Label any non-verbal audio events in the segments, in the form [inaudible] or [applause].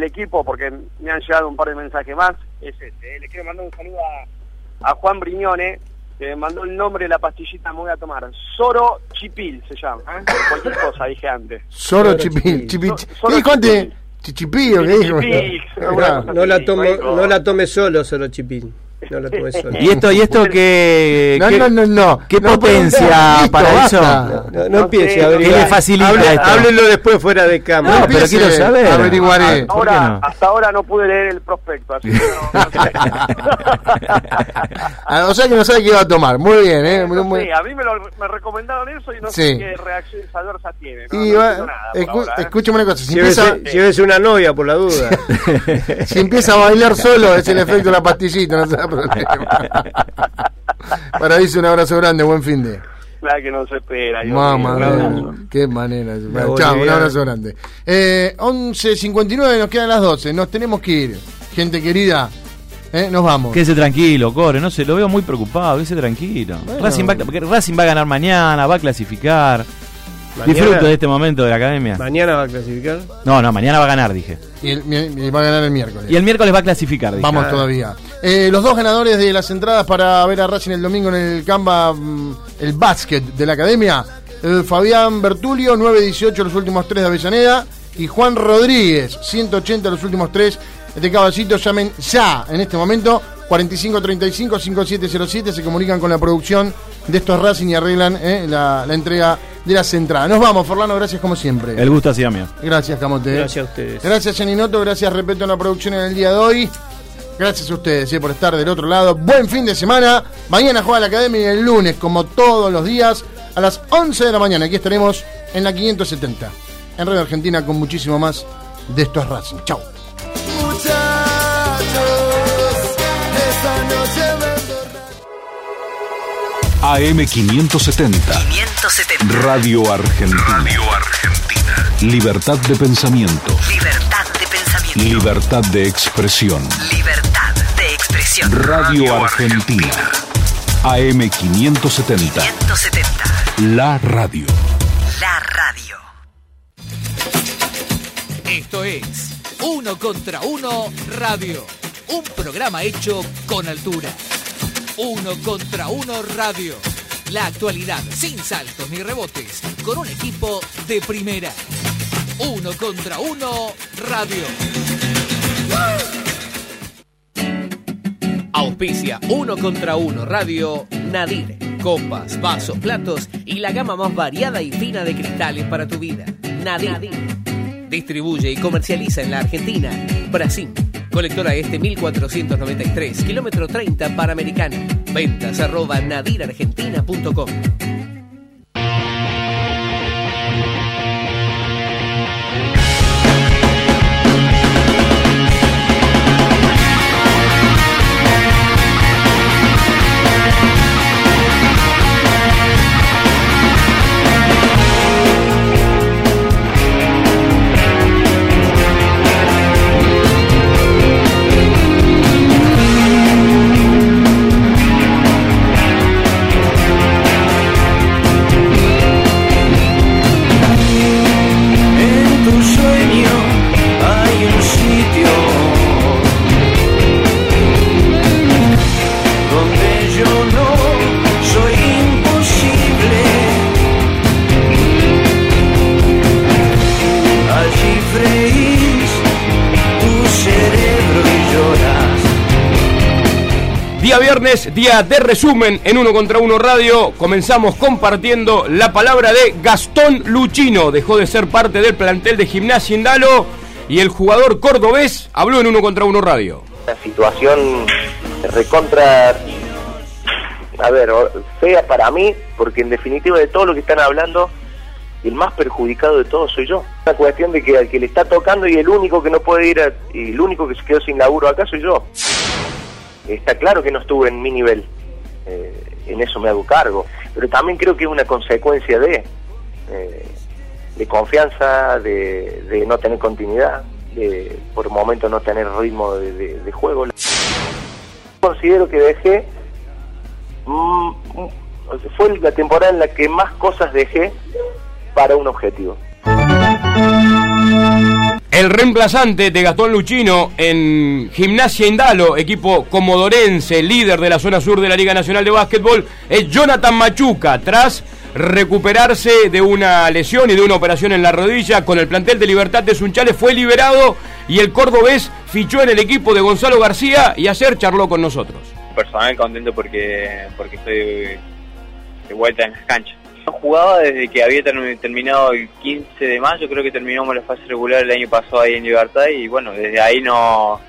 el equipo, porque me han llegado un par de mensajes más, es este. Le quiero mandar un saludo a, a Juan Briñone, que me mandó el nombre de la pastillita, me voy a tomar. Soro Chipil se llama, ¿eh? cualquier [laughs] cosa dije antes. Soro Chipil. Chipil. ¿Qué dijo antes? Chichipillo, ¿qué dijo? [laughs] No la, tomo, no la tome solo, Soro Chipil. No lo tuve solo. ¿Y esto, y esto qué, No, qué, no, no, no. qué No, potencia listo, para basta. eso? No, no empiece a ¿Qué averiguar. le facilita Hable- esto? Háblenlo después fuera de cámara. No, pero quiero saber. Averiguaré. ¿Por qué Ahora, no? hasta ahora no pude leer el prospecto, así que no, no sé. [laughs] Ah, o sea que no sabe qué iba a tomar. Muy bien, ¿eh? Muy, muy- sé, a mí me, lo, me recomendaron eso y no Sí. sé qué reacciones adversas tiene. No, Y no va- nada escu- ahora, ¿eh? escúchame una cosa. Si Llévese, empieza, llévese una novia por la duda. [laughs] si empieza a bailar solo, es el efecto de la pastillita, no problema. Para dice un abrazo grande, buen fin de. Claro que no se espera. Mamá, un qué manera. Chao, un abrazo grande. Eh, 11.59, nos quedan las 12. Nos tenemos que ir. Gente querida, eh, nos vamos. Quédese tranquilo, Core, no sé, lo veo muy preocupado, quédese tranquilo. Bueno. Racing, va, Racing va a ganar mañana, va a clasificar. Mañana- Disfruto de este momento de la academia. Mañana va a clasificar. No, no, mañana va a ganar, dije. Y, el- mi- y va a ganar el miércoles. Y el miércoles va a clasificar, dije. Vamos todavía. Eh, los dos ganadores de las entradas para ver a Racing el domingo en el Camba, mm, el básquet de la academia. eh, Fabián Bertulio, 9.18 los últimos tres de Avellaneda. Y Juan Rodríguez, 180 los últimos tres de Caballito. Llamen ya en este momento. 4535-5707. Se comunican con la producción de estos Racing y arreglan eh, la, la entrega de las entradas. Nos vamos, Forlano, gracias como siempre. El gusto ha sido mío. Gracias, Camote. Gracias a ustedes. Gracias, Janinoto. Gracias, Repeto, en la producción en el día de hoy. Gracias a ustedes eh, por estar del otro lado. Buen fin de semana. Mañana juega la Academia y el lunes, como todos los días, a las 11 de la mañana. Aquí estaremos en la 570. En Radio Argentina con muchísimo más de estos Racing. Chau. AM570. 570. Radio Argentina. Radio Argentina. Libertad de pensamiento. Libertad de pensamiento. Libertad de expresión. Libertad de expresión. Radio Argentina. AM570. 570. La radio. La radio. Esto es Uno contra Uno Radio. Un programa hecho con altura. Uno contra Uno Radio. La actualidad sin saltos ni rebotes. Con un equipo de primera. Uno contra Uno Radio. Auspicia Uno contra Uno Radio Nadir. Copas, vasos, platos y la gama más variada y fina de cristales para tu vida. Nadir. Distribuye y comercializa en la Argentina. Brasil. Colectora Este 1493, kilómetro 30 Panamericana. Ventas arroba nadirargentina.com. viernes, día de resumen en Uno contra Uno Radio. Comenzamos compartiendo la palabra de Gastón Luchino. Dejó de ser parte del plantel de Gimnasia Indalo y el jugador cordobés habló en Uno contra Uno Radio. una situación recontra, a ver, fea para mí, porque en definitiva de todo lo que están hablando, el más perjudicado de todos soy yo. Una cuestión de que al que le está tocando y el único que no puede ir, y el único que se quedó sin laburo acá soy yo. Está claro que no estuve en mi nivel, eh, en eso me hago cargo, pero también creo que es una consecuencia de, eh, de confianza, de, no tener continuidad, de por momentos no tener ritmo de, de- de juego. Considero que dejé, mm, mm, fue la temporada en la que más cosas dejé para un objetivo. El reemplazante de Gastón Luchino en Gimnasia Indalo, equipo comodorense, líder de la zona sur de la Liga Nacional de Básquetbol, es Jonathan Machuca, tras recuperarse de una lesión y de una operación en la rodilla con el plantel de Libertad de Sunchales, fue liberado y el cordobés fichó en el equipo de Gonzalo García y ayer charló con nosotros. Personal contento porque, porque estoy de vuelta en las canchas. Yo jugaba desde que había terminado el 15 de mayo, creo que terminamos la fase regular el año pasado ahí en Libertad y bueno, desde ahí no,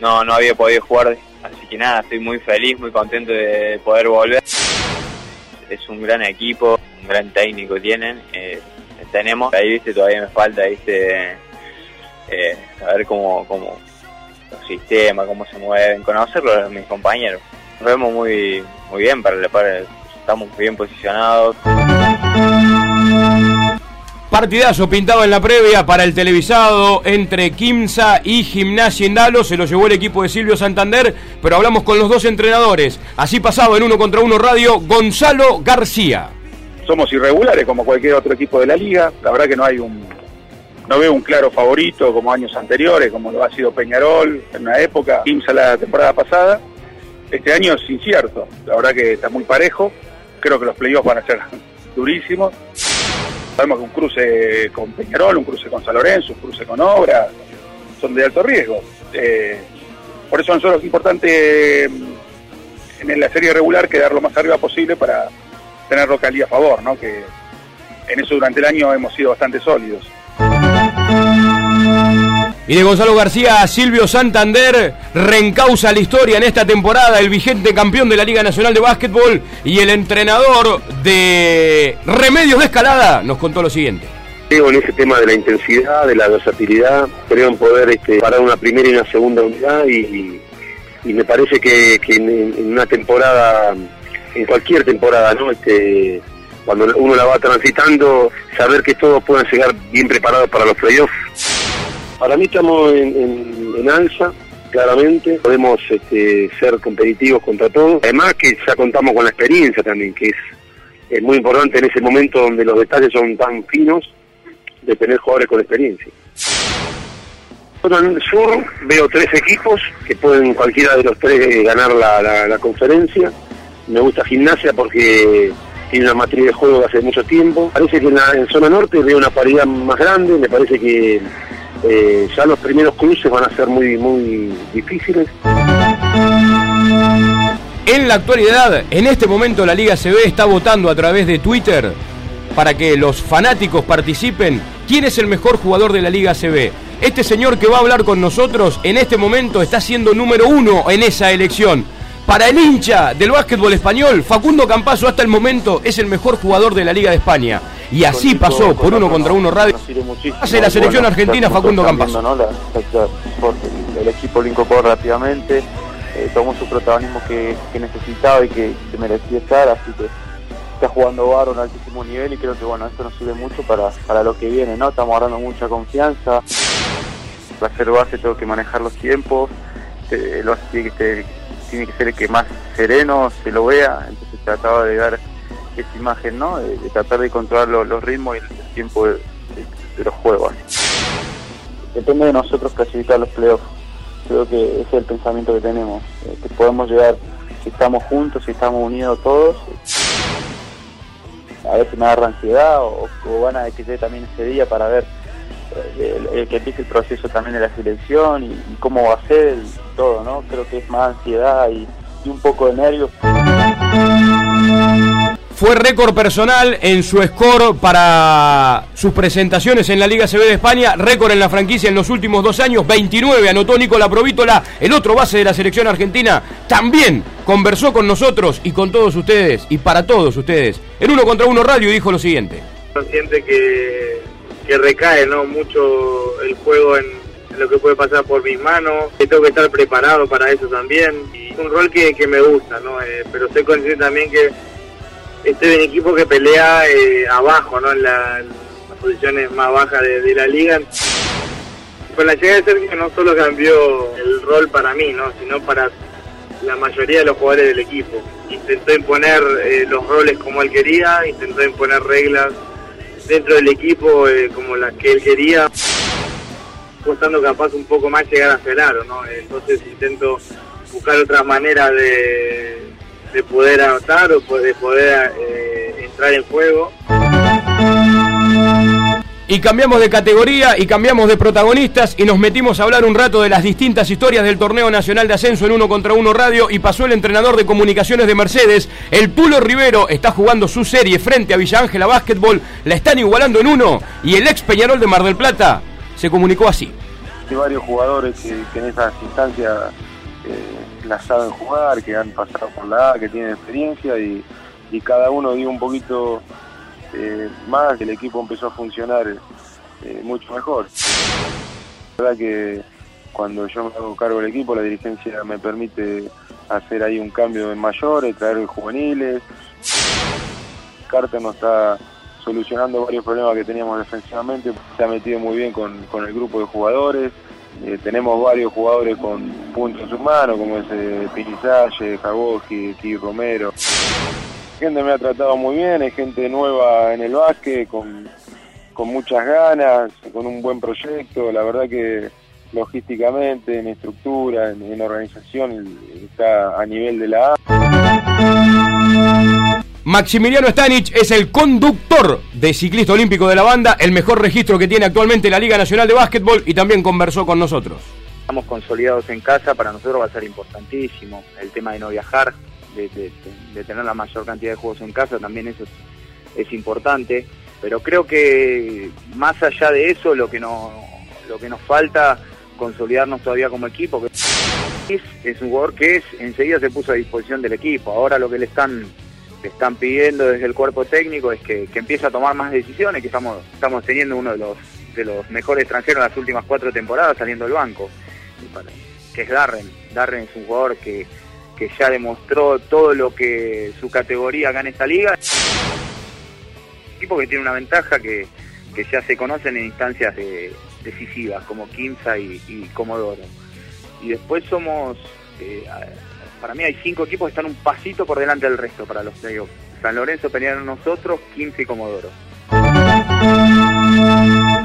no, no había podido jugar, así que nada, estoy muy feliz, muy contento de poder volver. Es un gran equipo, un gran técnico tienen, eh, tenemos, ahí viste, todavía me falta, viste, eh, saber cómo, cómo los sistemas, cómo se mueven, conocerlos mis compañeros. Nos vemos muy, muy bien para, para estamos bien posicionados. Partidazo pintado en la previa para el televisado entre Quimsa y Gimnasia Indalo. Se lo llevó el equipo de Silvio Santander, pero hablamos con los dos entrenadores. Así pasado en uno contra uno radio, Gonzalo García. Somos irregulares como cualquier otro equipo de la liga. La verdad que no hay un. No veo un claro favorito como años anteriores, como lo ha sido Peñarol en una época, Quimsa la temporada pasada. Este año es incierto. La verdad que está muy parejo creo que los playoffs van a ser durísimos. Sabemos que un cruce con Peñarol, un cruce con San Lorenzo, un cruce con Obra, son de alto riesgo. Eh, por eso nosotros es importante mm, en la serie regular quedar lo más arriba posible para tener localidad a favor, ¿no? que en eso durante el año hemos sido bastante sólidos. Y de Gonzalo García a Silvio Santander, reencausa la historia en esta temporada, el vigente campeón de la Liga Nacional de Básquetbol y el entrenador de Remedios de Escalada nos contó lo siguiente. Creo en ese tema de la intensidad, de la versatilidad, creo en poder este, parar una primera y una segunda unidad y, me parece que, en, una temporada, en cualquier temporada, ¿no? Este, cuando uno la va transitando, saber que todos puedan llegar bien preparados para los playoffs para mí estamos en, alza, claramente, podemos este, ser competitivos contra todos. Además que ya contamos con la experiencia también, que es, muy importante en ese momento donde los detalles son tan finos, de tener jugadores con experiencia. En el sur veo tres equipos que pueden cualquiera de los tres ganar la, conferencia. Me gusta gimnasia porque tiene una matriz de juego hace mucho tiempo. Parece que en, la, en zona norte veo una paridad más grande, me parece que eh, ya los primeros cruces van a ser muy, muy difíciles. En la actualidad, en este momento la Liga CB está votando a través de Twitter para que los fanáticos participen quién es el mejor jugador de la Liga CB. Este señor que va a hablar con nosotros en este momento está siendo número uno en esa elección. Para el hincha del básquetbol español, Facundo Campazo hasta el momento es el mejor jugador de la Liga de España. Y así pasó por uno contra uno radio. Hace la selección argentina Facundo Campazo. el, equipo lo incorporó rápidamente, eh, tomó su protagonismo que, necesitaba y que, merecía estar, así que está jugando Baro a altísimo nivel y creo que bueno, esto nos sirve mucho para, para lo que viene, ¿no? Estamos dando mucha confianza. Para hacer base tengo que manejar los tiempos, eh, tiene que, tiene que ser el que más sereno se lo vea, entonces trataba de dar esa imagen, ¿no? De, tratar de controlar los ritmos y el, tiempo de, los juegos. Depende de nosotros clasificar los playoffs. Creo que ese es el pensamiento que tenemos, eh, que podemos llegar si estamos juntos, si estamos unidos todos. A veces me agarra ansiedad o, ganas de que también ese día para ver eh, el, que empiece el proceso también de la selección y, cómo va a ser todo, ¿no? Creo que es más ansiedad y un poco de nervios fue récord personal en su score para sus presentaciones en la Liga CB de España, récord en la franquicia en los últimos dos años, 29, anotó Nicola Provítola, el otro base de la selección argentina, también conversó con nosotros y con todos ustedes, y para todos ustedes, en Uno contra Uno Radio dijo lo siguiente. Siente que, que recae ¿no? mucho el juego en, lo que puede pasar por mis manos, que tengo que estar preparado para eso también, y un rol que, me gusta, ¿no? Eh, pero estoy consciente también que este es un equipo que pelea eh, abajo, ¿no? En, las posiciones más bajas de, la liga. Con la llegada de Sergio no solo cambió el rol para mí, ¿no? Sino para la mayoría de los jugadores del equipo. Intentó imponer eh, los roles como él quería, intentó imponer reglas dentro del equipo eh, como las que él quería. costando capaz un poco más llegar a aro, ¿no? Entonces intento buscar otras maneras de, de poder anotar o de poder eh, entrar en juego. Y cambiamos de categoría y cambiamos de protagonistas y nos metimos a hablar un rato de las distintas historias del torneo nacional de ascenso en uno contra uno radio y pasó el entrenador de comunicaciones de Mercedes, el Pulo Rivero, está jugando su serie frente a Villa Ángela Básquetbol, la están igualando en uno y el ex Peñarol de Mar del Plata se comunicó así. Hay varios jugadores que, en esas instancias eh, las saben jugar, que han pasado por la A, que tienen experiencia y, y cada uno dio un poquito eh, más, el equipo empezó a funcionar eh, mucho mejor. La verdad que cuando yo me hago cargo del equipo, la dirigencia me permite hacer ahí un cambio en mayores, traer juveniles. Carter nos está solucionando varios problemas que teníamos defensivamente, se ha metido muy bien con, el grupo de jugadores. Eh, tenemos varios jugadores con puntos en sus manos, como es eh, Pinizalle, Jagoji, Ki Romero gente me ha tratado muy bien, es gente nueva en el básquet, con, muchas ganas, con un buen proyecto, la verdad que logísticamente, en estructura, en, organización, está a nivel de la A. Maximiliano Stanich es el conductor de ciclista olímpico de la banda, el mejor registro que tiene actualmente la Liga Nacional de Básquetbol y también conversó con nosotros. Estamos consolidados en casa, para nosotros va a ser importantísimo el tema de no viajar, de, tener la mayor cantidad de juegos en casa, también eso es, importante. Pero creo que más allá de eso, lo que, nos falta consolidarnos todavía como equipo, es, es un jugador que enseguida se puso a disposición del equipo. Ahora lo que le están están pidiendo desde el cuerpo técnico es que, que empiece a tomar más decisiones, que estamos, estamos teniendo uno de los, de los mejores extranjeros en las últimas cuatro temporadas saliendo del banco, que es Darren. Darren es un jugador que, que ya demostró todo lo que su categoría acá en esta liga. equipo que tiene una ventaja que, ya se conocen en instancias decisivas como Quinza y, Comodoro. Y después somos, eh, para mí hay cinco equipos que están un pasito por delante del resto para los playoffs. San Lorenzo pelearon nosotros, Quinza y Comodoro.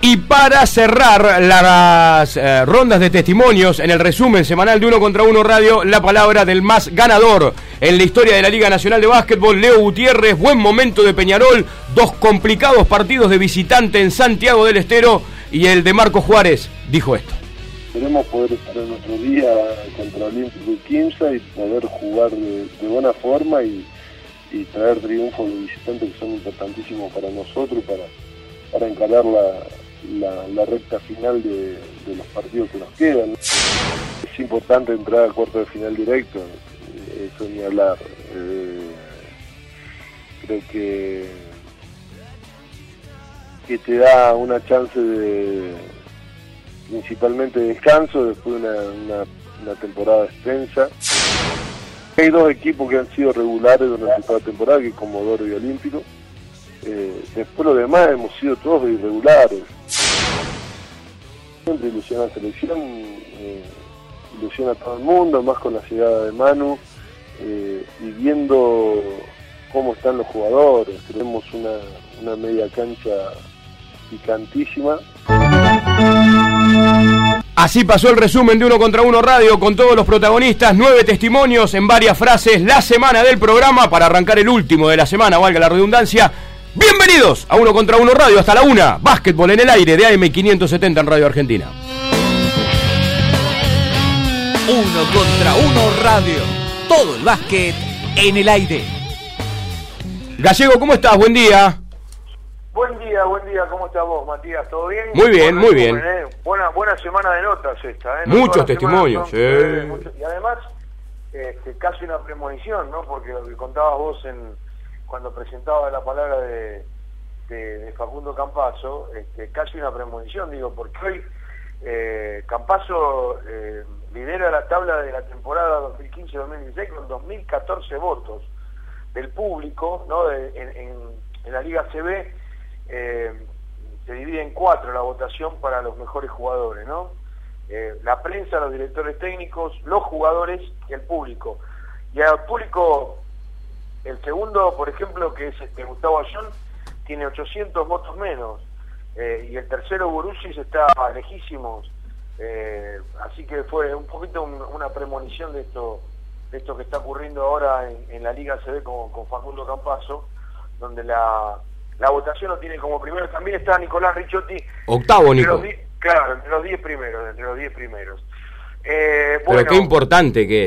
Y para cerrar las eh, rondas de testimonios en el resumen semanal de Uno contra Uno Radio, la palabra del más ganador en la historia de la Liga Nacional de Básquetbol, Leo Gutiérrez, buen momento de Peñarol, dos complicados partidos de visitante en Santiago del Estero y el de Marco Juárez dijo esto. Queremos poder estar en otro día contra Olímpico y Quimsa y poder jugar de, buena forma y, traer triunfos de visitantes que son importantísimos para nosotros para, para encarar la, recta final de, los partidos que nos quedan. Es importante entrar al cuarto de final directo, eso ni hablar. Eh, creo que, que te da una chance de principalmente de descanso después de una, una, temporada extensa. Hay dos equipos que han sido regulares durante toda la temporada, que es Comodoro y Olímpico. Eh, después lo demás hemos sido todos irregulares. Siempre ilusiona la selección, eh, ilusiona a todo el mundo, más con la llegada de Manu eh, y viendo cómo están los jugadores. Tenemos una, una media cancha picantísima. Así pasó el resumen de Uno contra Uno Radio con todos los protagonistas, nueve testimonios en varias frases, la semana del programa para arrancar el último de la semana, valga la redundancia. Bienvenidos a Uno contra Uno Radio hasta la una. Básquetbol en el aire de AM570 en Radio Argentina. Uno contra Uno Radio. Todo el básquet en el aire. Gallego, ¿cómo estás? Buen día. Buen día, buen día. ¿Cómo estás vos, Matías? ¿Todo bien? Muy bien, muy bien. ¿eh? Buena, buena semana de notas esta. ¿eh? Muchos testimonios, sí. y además, este, casi una premonición, ¿no? Porque lo que contabas vos en cuando presentaba la palabra de, Facundo Campazo, este, casi una premonición, digo, porque hoy eh, Campazo eh, lidera la tabla de la temporada 2015-2016 con 2.014 votos del público, ¿no? en, la Liga CB eh, se divide en cuatro la votación para los mejores jugadores, ¿no? Eh, la prensa, los directores técnicos, los jugadores y el público. Y al público el segundo, por ejemplo, que es este, Gustavo Ayón, tiene 800 votos menos. Eh, y el tercero, Borussis, está lejísimos así que fue un poquito un- una premonición de esto de esto que está ocurriendo ahora en, la Liga con, con Facundo Campazo, donde la, la votación lo tiene como primero. También está Nicolás Ricciotti. Octavo, Nico. los claro, entre los 10 primeros, entre los 10 primeros. Eh, Pero bueno, qué importante que